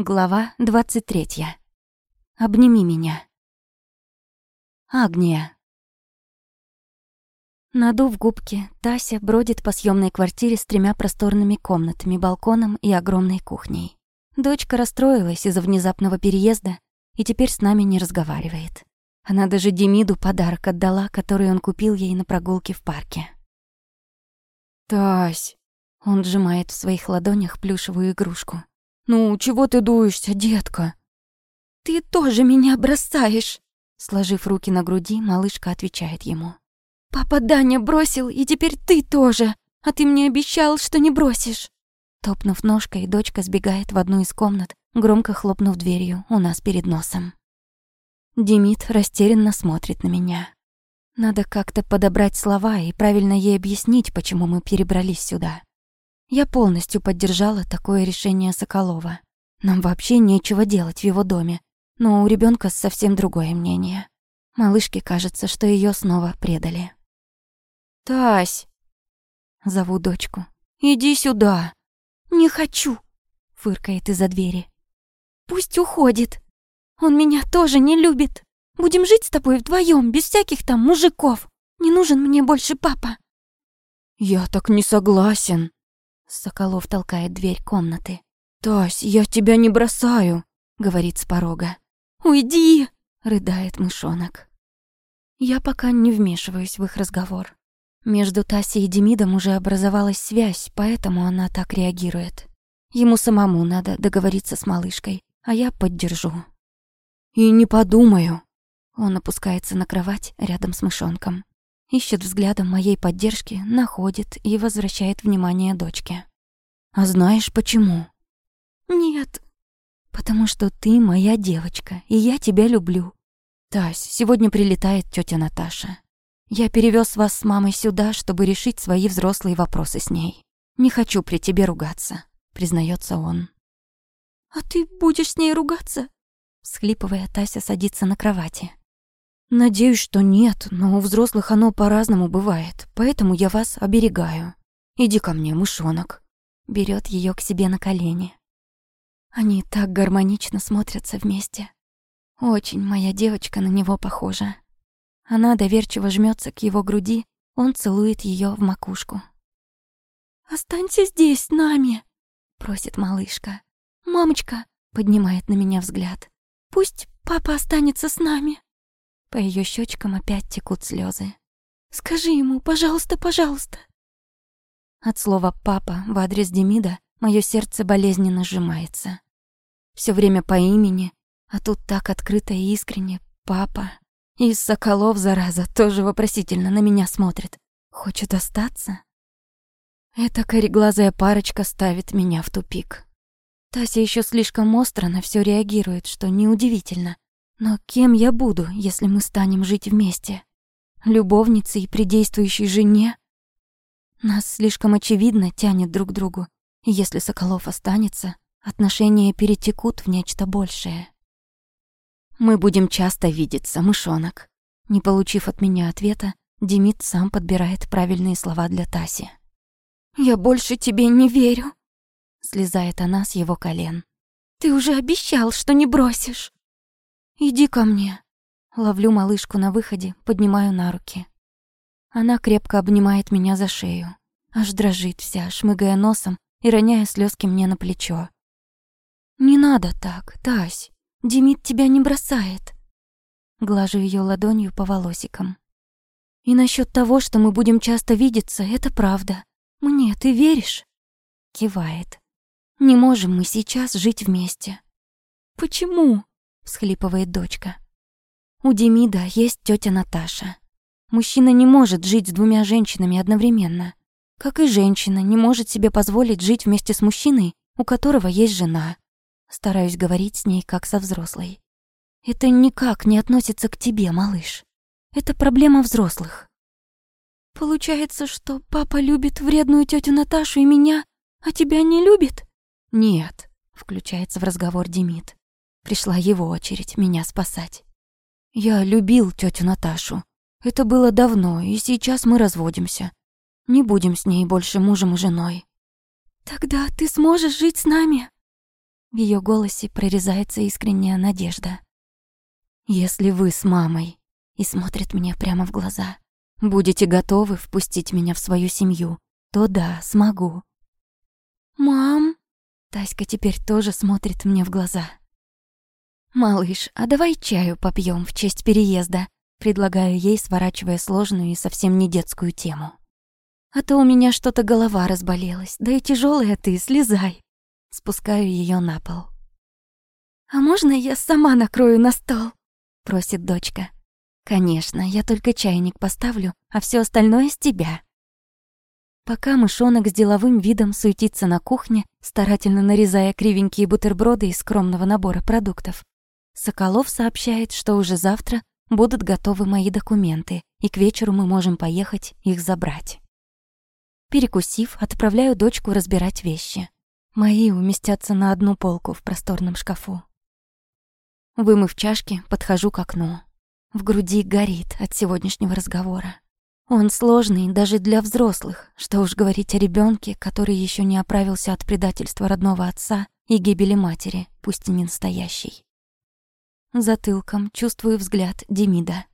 Глава 23. Обними меня. Агния. Надув губки, Тася бродит по съемной квартире с тремя просторными комнатами, балконом и огромной кухней. Дочка расстроилась из-за внезапного переезда и теперь с нами не разговаривает. Она даже Демиду подарок отдала, который он купил ей на прогулке в парке. «Тась!» Он сжимает в своих ладонях плюшевую игрушку. «Ну, чего ты дуешься, детка?» «Ты тоже меня бросаешь!» Сложив руки на груди, малышка отвечает ему. «Папа Даня бросил, и теперь ты тоже, а ты мне обещал, что не бросишь!» Топнув ножкой, дочка сбегает в одну из комнат, громко хлопнув дверью у нас перед носом. Демид растерянно смотрит на меня. Надо как-то подобрать слова и правильно ей объяснить, почему мы перебрались сюда. Я полностью поддержала такое решение Соколова. Нам вообще нечего делать в его доме, но у ребенка совсем другое мнение. Малышке кажется, что ее снова предали. «Тась!» Зову дочку. «Иди сюда!» «Не хочу!» Фыркает из-за двери. «Пусть уходит. Он меня тоже не любит. Будем жить с тобой вдвоем, без всяких там мужиков. Не нужен мне больше папа». «Я так не согласен», Соколов толкает дверь комнаты. «Тась, я тебя не бросаю», — говорит с порога. «Уйди!» — рыдает мышонок. Я пока не вмешиваюсь в их разговор. Между Тасей и Демидом уже образовалась связь, поэтому она так реагирует. Ему самому надо договориться с малышкой, а я поддержу. «И не подумаю». Он опускается на кровать рядом с мышонком ищет взглядом моей поддержки, находит и возвращает внимание дочке. «А знаешь почему?» «Нет». «Потому что ты моя девочка, и я тебя люблю. Тась, сегодня прилетает тетя Наташа. Я перевез вас с мамой сюда, чтобы решить свои взрослые вопросы с ней. Не хочу при тебе ругаться», — признается он. «А ты будешь с ней ругаться?» Схлипывая, Тася садится на кровати. Надеюсь, что нет, но у взрослых оно по-разному бывает, поэтому я вас оберегаю. Иди ко мне, мышонок. Берет ее к себе на колени. Они так гармонично смотрятся вместе. Очень моя девочка на него похожа. Она доверчиво жмется к его груди, он целует ее в макушку. «Останься здесь с нами», — просит малышка. «Мамочка», — поднимает на меня взгляд. «Пусть папа останется с нами». По ее щечкам опять текут слезы. «Скажи ему, пожалуйста, пожалуйста!» От слова «папа» в адрес Демида мое сердце болезненно сжимается. Все время по имени, а тут так открыто и искренне «папа». И Соколов, зараза, тоже вопросительно на меня смотрит. Хочет остаться? Эта кореглазая парочка ставит меня в тупик. Тася еще слишком остро на все реагирует, что неудивительно. Но кем я буду, если мы станем жить вместе? Любовницей при действующей жене? Нас слишком очевидно тянет друг к другу, и если Соколов останется, отношения перетекут в нечто большее. Мы будем часто видеться, мышонок. Не получив от меня ответа, Демид сам подбирает правильные слова для Таси. «Я больше тебе не верю», — слезает она с его колен. «Ты уже обещал, что не бросишь». «Иди ко мне». Ловлю малышку на выходе, поднимаю на руки. Она крепко обнимает меня за шею. Аж дрожит вся, шмыгая носом и роняя слезки мне на плечо. «Не надо так, Тась. Демид тебя не бросает». Глажу ее ладонью по волосикам. «И насчет того, что мы будем часто видеться, это правда. Мне ты веришь?» Кивает. «Не можем мы сейчас жить вместе». «Почему?» Всхлипывает дочка. У Демида есть тетя Наташа. Мужчина не может жить с двумя женщинами одновременно. Как и женщина не может себе позволить жить вместе с мужчиной, у которого есть жена. Стараюсь говорить с ней как со взрослой. Это никак не относится к тебе, малыш. Это проблема взрослых. Получается, что папа любит вредную тетю Наташу и меня, а тебя не любит? Нет, включается в разговор Демид. Пришла его очередь меня спасать. Я любил тетю Наташу. Это было давно, и сейчас мы разводимся. Не будем с ней больше мужем и женой. Тогда ты сможешь жить с нами? В ее голосе прорезается искренняя надежда. «Если вы с мамой...» и смотрит мне прямо в глаза. «Будете готовы впустить меня в свою семью, то да, смогу». «Мам...» Таська теперь тоже смотрит мне в глаза. «Малыш, а давай чаю попьем в честь переезда», предлагаю ей, сворачивая сложную и совсем не детскую тему. «А то у меня что-то голова разболелась, да и тяжелая ты, слезай». Спускаю ее на пол. «А можно я сама накрою на стол?» просит дочка. «Конечно, я только чайник поставлю, а все остальное с тебя». Пока мышонок с деловым видом суетится на кухне, старательно нарезая кривенькие бутерброды из скромного набора продуктов, Соколов сообщает, что уже завтра будут готовы мои документы, и к вечеру мы можем поехать их забрать. Перекусив, отправляю дочку разбирать вещи. Мои уместятся на одну полку в просторном шкафу. Вымыв чашки, подхожу к окну. В груди горит от сегодняшнего разговора. Он сложный даже для взрослых, что уж говорить о ребенке, который еще не оправился от предательства родного отца и гибели матери, пусть и не настоящей. Затылком чувствую взгляд Демида.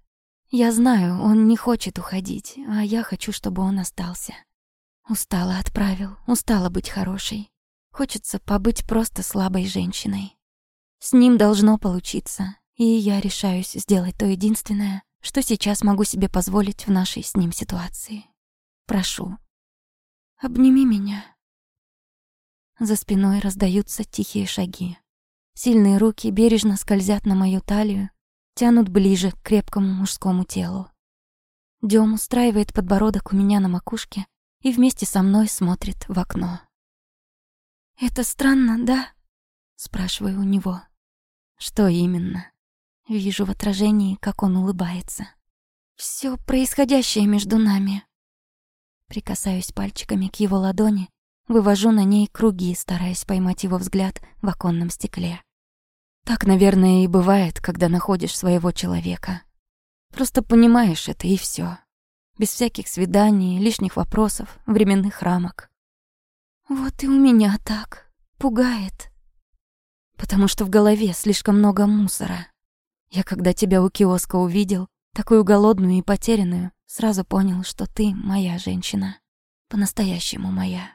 Я знаю, он не хочет уходить, а я хочу, чтобы он остался. Устала отправил, устала быть хорошей. Хочется побыть просто слабой женщиной. С ним должно получиться, и я решаюсь сделать то единственное, что сейчас могу себе позволить в нашей с ним ситуации. Прошу. Обними меня. За спиной раздаются тихие шаги. Сильные руки бережно скользят на мою талию, тянут ближе к крепкому мужскому телу. Дём устраивает подбородок у меня на макушке и вместе со мной смотрит в окно. «Это странно, да?» — спрашиваю у него. «Что именно?» Вижу в отражении, как он улыбается. Все происходящее между нами». Прикасаюсь пальчиками к его ладони Вывожу на ней круги, стараясь поймать его взгляд в оконном стекле. Так, наверное, и бывает, когда находишь своего человека. Просто понимаешь это и все, Без всяких свиданий, лишних вопросов, временных рамок. Вот и у меня так. Пугает. Потому что в голове слишком много мусора. Я, когда тебя у киоска увидел, такую голодную и потерянную, сразу понял, что ты моя женщина. По-настоящему моя.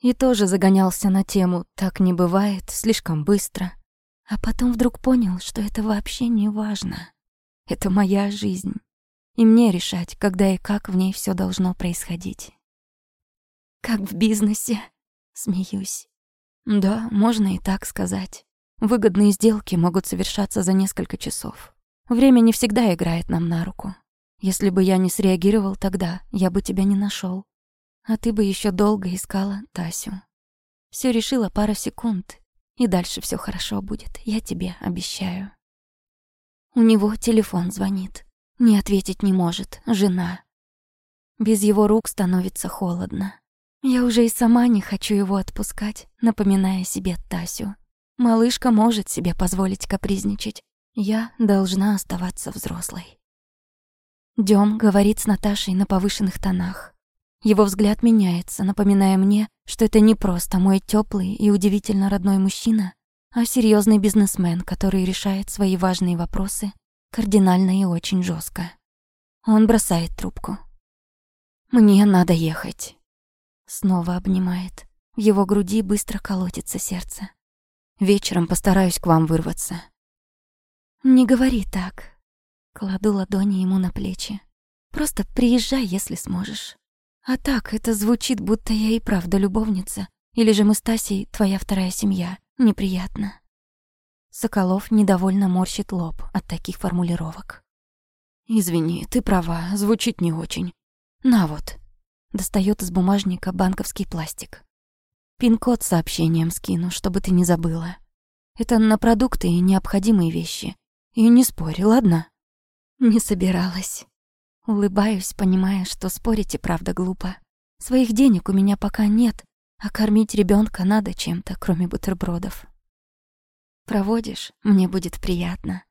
И тоже загонялся на тему «так не бывает, слишком быстро». А потом вдруг понял, что это вообще не важно. Это моя жизнь. И мне решать, когда и как в ней все должно происходить. Как в бизнесе. Смеюсь. Да, можно и так сказать. Выгодные сделки могут совершаться за несколько часов. Время не всегда играет нам на руку. Если бы я не среагировал тогда, я бы тебя не нашел. А ты бы еще долго искала Тасю. Все решила пара секунд, и дальше все хорошо будет, я тебе обещаю. У него телефон звонит. Не ответить не может, жена. Без его рук становится холодно. Я уже и сама не хочу его отпускать, напоминая себе Тасю. Малышка может себе позволить капризничать. Я должна оставаться взрослой. Дём говорит с Наташей на повышенных тонах. Его взгляд меняется, напоминая мне, что это не просто мой теплый и удивительно родной мужчина, а серьезный бизнесмен, который решает свои важные вопросы кардинально и очень жестко. Он бросает трубку. «Мне надо ехать». Снова обнимает. В его груди быстро колотится сердце. «Вечером постараюсь к вам вырваться». «Не говори так». Кладу ладони ему на плечи. «Просто приезжай, если сможешь». А так, это звучит, будто я и правда любовница. Или же мы с Тасей твоя вторая семья. Неприятно. Соколов недовольно морщит лоб от таких формулировок. «Извини, ты права, звучит не очень. На вот». Достаёт из бумажника банковский пластик. Пин-код сообщением скину, чтобы ты не забыла. Это на продукты и необходимые вещи. И не спорь, ладно? Не собиралась. Улыбаюсь, понимая, что спорить и правда глупо. Своих денег у меня пока нет, а кормить ребенка надо чем-то, кроме бутербродов. Проводишь, мне будет приятно.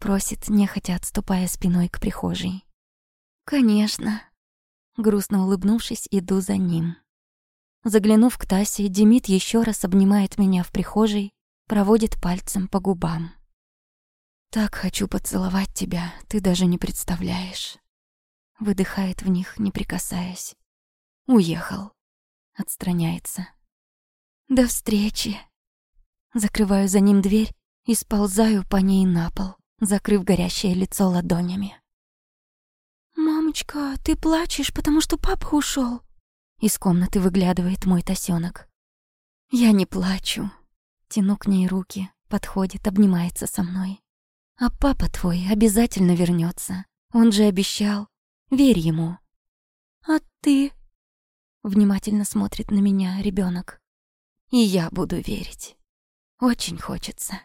Просит, нехотя отступая спиной к прихожей. Конечно. Грустно улыбнувшись, иду за ним. Заглянув к Тасе, Демид еще раз обнимает меня в прихожей проводит пальцем по губам. «Так хочу поцеловать тебя, ты даже не представляешь». Выдыхает в них, не прикасаясь. Уехал. Отстраняется. «До встречи!» Закрываю за ним дверь и сползаю по ней на пол, закрыв горящее лицо ладонями. «Мамочка, ты плачешь, потому что папа ушел. Из комнаты выглядывает мой тосёнок. Я не плачу. Тяну к ней руки, подходит, обнимается со мной. А папа твой обязательно вернется. Он же обещал. Верь ему. А ты? Внимательно смотрит на меня ребенок. И я буду верить. Очень хочется.